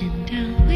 and I'll